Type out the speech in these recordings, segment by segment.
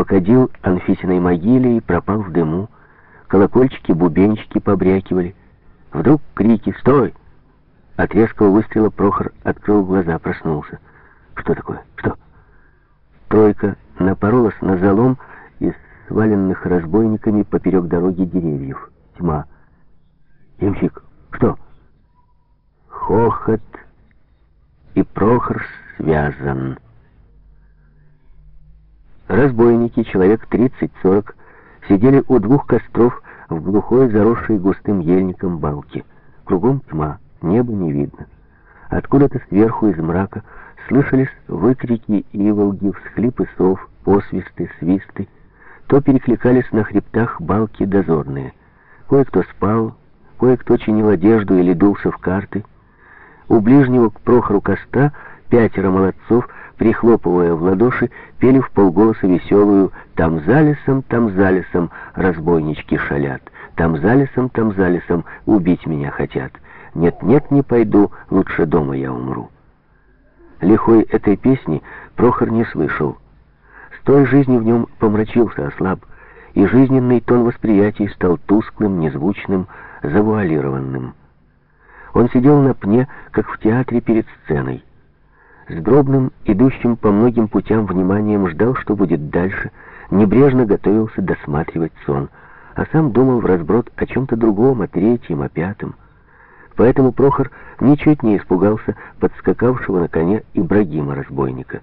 покадил Анфисиной могиле и пропал в дыму. Колокольчики, бубенчики побрякивали. Вдруг крики «Стой!» От резкого выстрела Прохор открыл глаза, проснулся. Что такое? Что? Тройка напоролась на залом из сваленных разбойниками поперек дороги деревьев. Тьма. Ямщик, что? Хохот. И Прохор связан. Разбойники, человек 30-40, сидели у двух костров в глухой, заросшей густым ельником балке. Кругом тьма, небо не видно. Откуда-то сверху из мрака слышались выкрики иволги, всхлипы сов, посвисты, свисты. То перекликались на хребтах балки дозорные. Кое-кто спал, кое-кто чинил одежду или дулся в карты. У ближнего к Прохору костра пятеро молодцов прихлопывая в ладоши, пели в полголоса веселую «Там за лесом, там за лесом разбойнички шалят, там за лесом, там за лесом убить меня хотят. Нет-нет, не пойду, лучше дома я умру». Лихой этой песни Прохор не слышал. С той жизни в нем помрачился, ослаб, и жизненный тон восприятий стал тусклым, незвучным, завуалированным. Он сидел на пне, как в театре перед сценой. С дробным, идущим по многим путям вниманием ждал, что будет дальше, небрежно готовился досматривать сон, а сам думал в разброд о чем-то другом, о третьем, о пятом. Поэтому Прохор ничуть не испугался подскакавшего на коне Ибрагима-разбойника.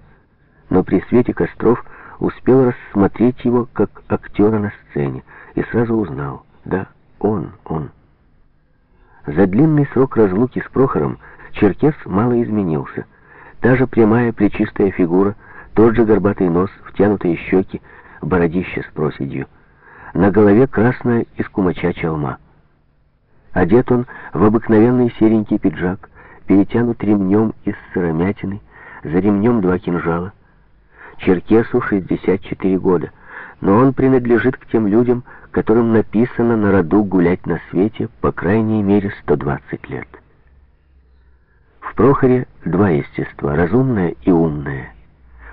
Но при свете костров успел рассмотреть его как актера на сцене и сразу узнал, да, он, он. За длинный срок разлуки с Прохором Черкес мало изменился — Та же прямая плечистая фигура, тот же горбатый нос, втянутые щеки, бородище с проседью. На голове красная из кумача чалма. Одет он в обыкновенный серенький пиджак, перетянут ремнем из сыромятины, за ремнем два кинжала. Черкесу 64 года, но он принадлежит к тем людям, которым написано на роду гулять на свете по крайней мере 120 лет. Прохоре два естества, разумное и умное.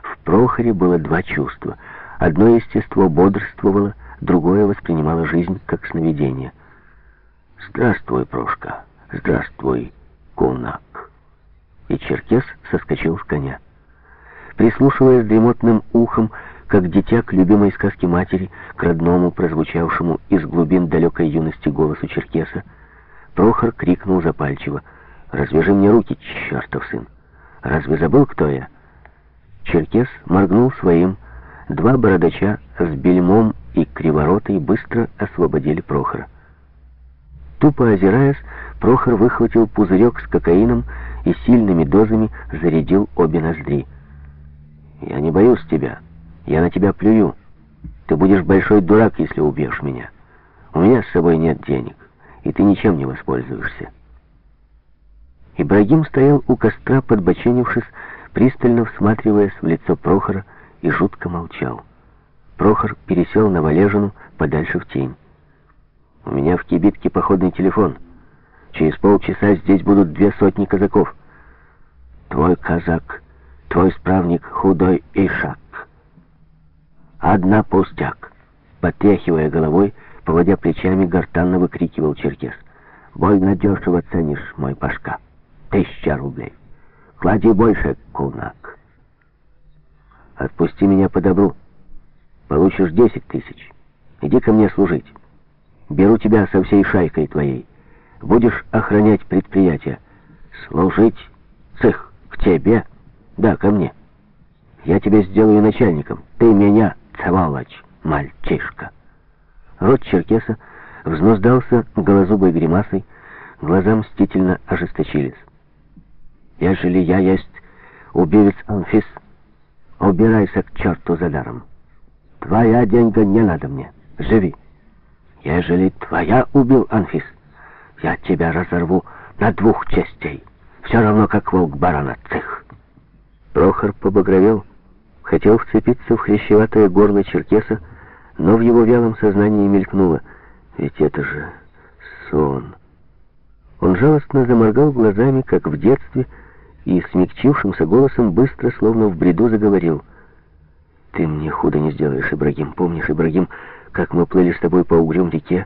В Прохоре было два чувства. Одно естество бодрствовало, другое воспринимало жизнь как сновидение. «Здравствуй, Прошка! Здравствуй, кунак!» И Черкес соскочил с коня. Прислушиваясь дремотным ухом, как дитя к любимой сказке матери, к родному, прозвучавшему из глубин далекой юности голосу Черкеса, Прохор крикнул запальчиво — Развяжи мне руки, чертов сын. Разве забыл, кто я? Черкес моргнул своим. Два бородача с бельмом и криворотой быстро освободили Прохора. Тупо озираясь, Прохор выхватил пузырек с кокаином и сильными дозами зарядил обе ноздри. «Я не боюсь тебя. Я на тебя плюю. Ты будешь большой дурак, если убьешь меня. У меня с собой нет денег, и ты ничем не воспользуешься». Ибрагим стоял у костра, подбоченившись, пристально всматриваясь в лицо Прохора, и жутко молчал. Прохор пересел на валежину подальше в тень. «У меня в кибитке походный телефон. Через полчаса здесь будут две сотни казаков. Твой казак, твой справник худой Ишак. Одна пустяк!» Потряхивая головой, поводя плечами, гортанно выкрикивал Черкес. «Больно дешево ценишь, мой Пашка!» Тысяча рублей. Клади больше, кунак. Отпусти меня по добру. Получишь десять тысяч. Иди ко мне служить. Беру тебя со всей шайкой твоей. Будешь охранять предприятие. Служить цех к тебе? Да, ко мне. Я тебя сделаю начальником. Ты меня, цвалач, мальчишка. Рот черкеса взнуздался голозубой гримасой, глаза мстительно ожесточились. Ежели я есть убивец Анфис, убирайся к черту за даром. Твоя деньга не надо мне. Живи. Ежели твоя убил Анфис, я тебя разорву на двух частей. Все равно, как волк барана цех. Прохор побагровел, хотел вцепиться в хрящеватое горло черкеса, но в его вялом сознании мелькнуло. Ведь это же сон. Он жалостно заморгал глазами, как в детстве, и смягчившимся голосом быстро, словно в бреду, заговорил. Ты мне худо не сделаешь, Ибрагим. Помнишь, Ибрагим, как мы плыли с тобой по угрюм реке?